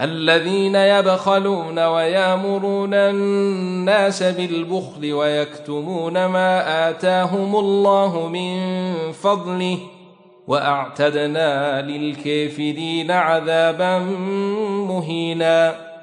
الذين يبخلون ويامرون الناس بالبخل ويكتمون ما آتاهم الله من فضله وأعتدنا للكافرين عذابا مهينا